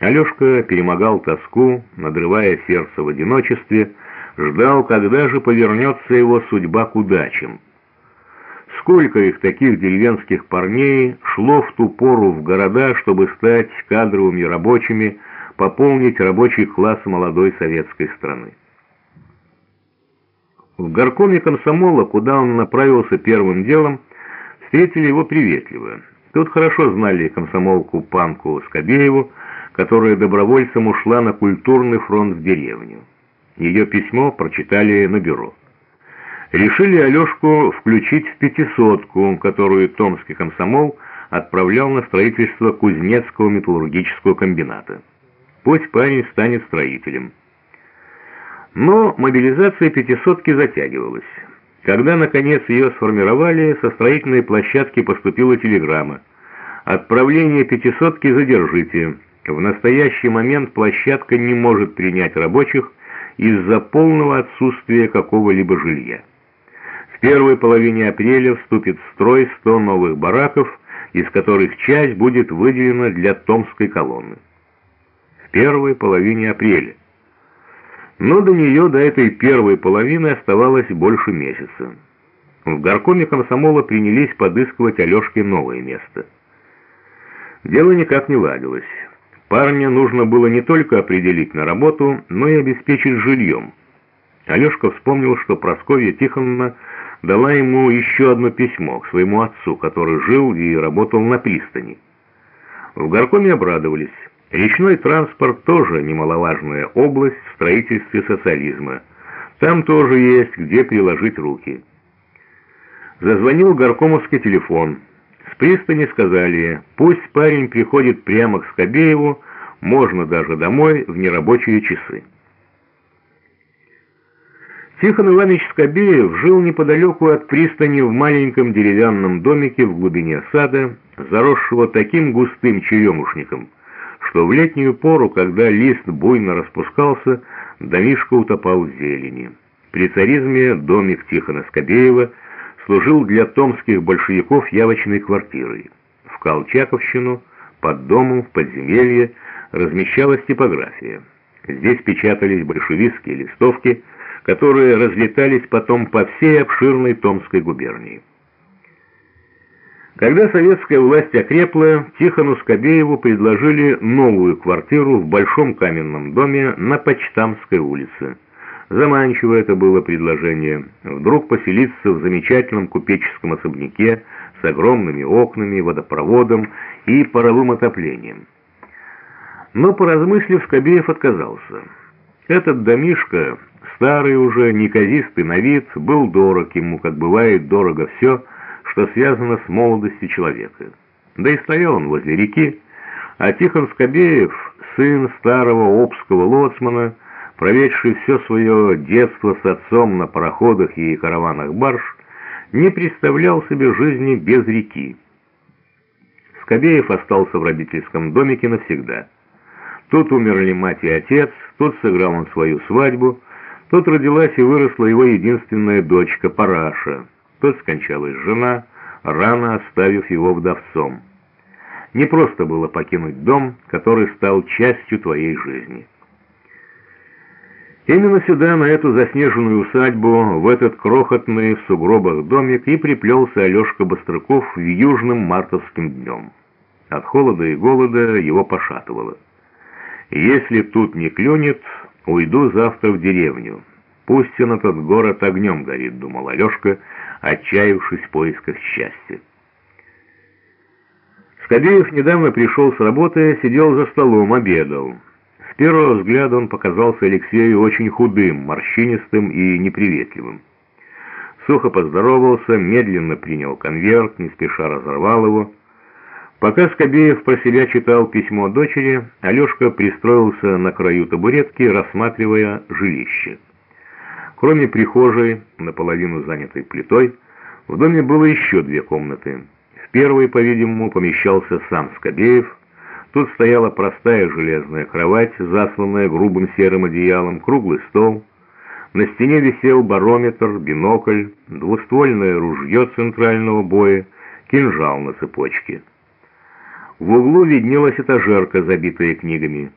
Алешка перемогал тоску, надрывая сердце в одиночестве, ждал, когда же повернется его судьба к удачам. Сколько их таких деревенских парней шло в ту пору в города, чтобы стать кадровыми рабочими, пополнить рабочий класс молодой советской страны. В горкоме комсомола, куда он направился первым делом, встретили его приветливо. Тут хорошо знали комсомолку Панку Скобееву, которая добровольцем ушла на культурный фронт в деревню. Ее письмо прочитали на бюро. Решили Алешку включить в пятисотку, которую Томский комсомол отправлял на строительство Кузнецкого металлургического комбината. Пусть парень станет строителем. Но мобилизация пятисотки затягивалась. Когда, наконец, ее сформировали, со строительной площадки поступила телеграмма. «Отправление пятисотки задержите. В настоящий момент площадка не может принять рабочих из-за полного отсутствия какого-либо жилья. В первой половине апреля вступит в строй 100 новых бараков, из которых часть будет выделена для Томской колонны. В первой половине апреля. Но до нее, до этой первой половины, оставалось больше месяца. В горкоме комсомола принялись подыскивать Алешке новое место. Дело никак не ладилось. Парня нужно было не только определить на работу, но и обеспечить жильем. Алешка вспомнил, что Прасковья Тихоновна дала ему еще одно письмо к своему отцу, который жил и работал на пристани. В горкоме обрадовались. Речной транспорт тоже немаловажная область в строительстве социализма. Там тоже есть где приложить руки. Зазвонил горкомовский телефон. С пристани сказали, пусть парень приходит прямо к Скобееву, можно даже домой в нерабочие часы. Тихон Иванович Скобеев жил неподалеку от пристани в маленьком деревянном домике в глубине сада, заросшего таким густым черемушником, что в летнюю пору, когда лист буйно распускался, домишко утопал в зелени. При царизме домик Тихона Скобеева служил для томских большевиков явочной квартирой. В Колчаковщину, под домом, в подземелье, размещалась типография. Здесь печатались большевистские листовки, которые разлетались потом по всей обширной Томской губернии. Когда советская власть окрепла, Тихону Скобееву предложили новую квартиру в большом каменном доме на Почтамской улице. Заманчиво это было предложение. Вдруг поселиться в замечательном купеческом особняке с огромными окнами, водопроводом и паровым отоплением. Но, поразмыслив, Скобеев отказался. Этот домишко, старый уже, неказистый на вид, был дорог ему, как бывает дорого все, что связано с молодостью человека. Да и стоял он возле реки, а Тихон Скобеев, сын старого обского лоцмана, проведший все свое детство с отцом на пароходах и караванах барж, не представлял себе жизни без реки. Скобеев остался в родительском домике навсегда. Тут умерли мать и отец, тут сыграл он свою свадьбу, тут родилась и выросла его единственная дочка Параша, тут скончалась жена, рано оставив его вдовцом. Не просто было покинуть дом, который стал частью твоей жизни. Именно сюда, на эту заснеженную усадьбу, в этот крохотный в сугробах домик и приплелся Алешка Бострыков в южным мартовским днем. От холода и голода его пошатывало. Если тут не клюнет, уйду завтра в деревню. Пусть он этот город огнем горит, думал Алешка, отчаявшись в поисках счастья. Скобеев недавно пришел с работы, сидел за столом, обедал. Первого взгляда он показался Алексею очень худым, морщинистым и неприветливым. Сухо поздоровался, медленно принял конверт, не спеша разорвал его, Пока Скобеев про себя читал письмо дочери, Алешка пристроился на краю табуретки, рассматривая жилище. Кроме прихожей, наполовину занятой плитой, в доме было еще две комнаты. В первой, по-видимому, помещался сам Скобеев. Тут стояла простая железная кровать, засланная грубым серым одеялом, круглый стол. На стене висел барометр, бинокль, двуствольное ружье центрального боя, кинжал на цепочке. В углу виднелась этажерка, забитая книгами.